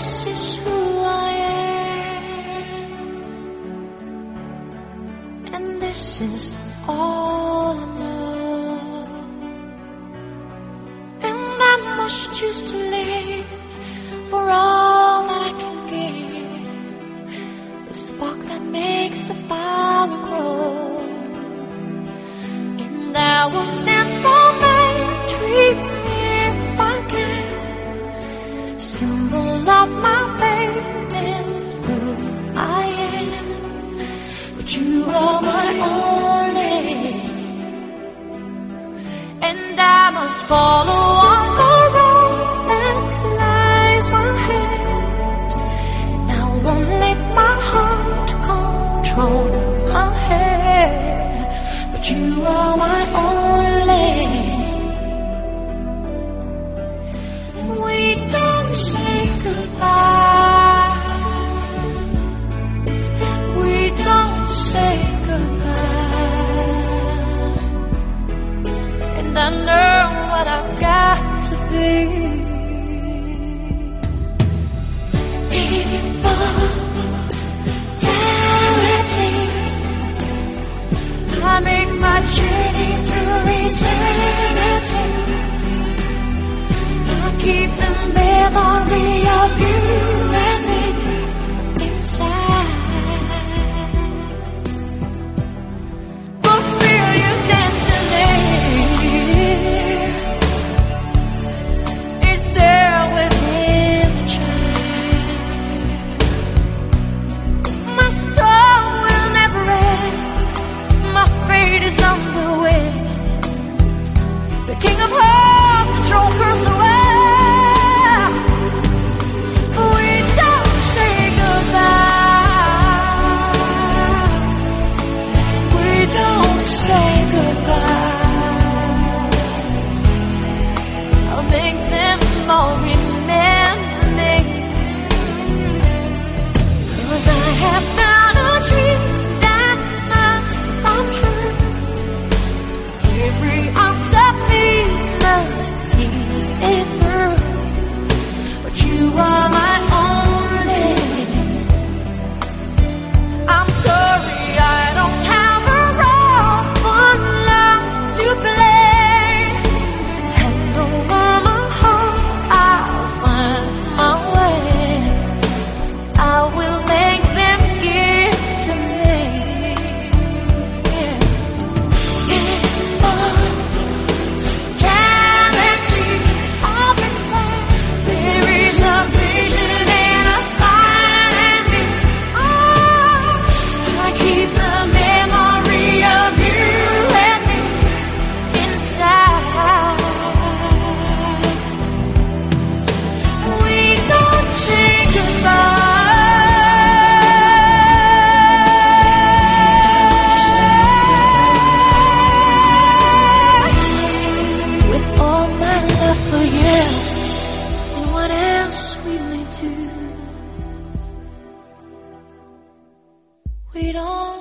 this is who I am, and this is all I know, and I must choose Symbol of my faith in who I am. But you are my only, and I must follow. know what I've got to see. I make my journey through eternity. I keep the memory of you.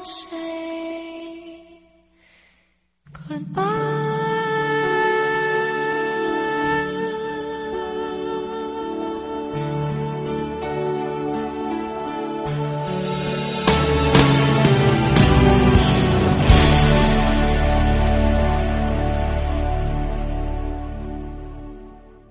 Say goodbye.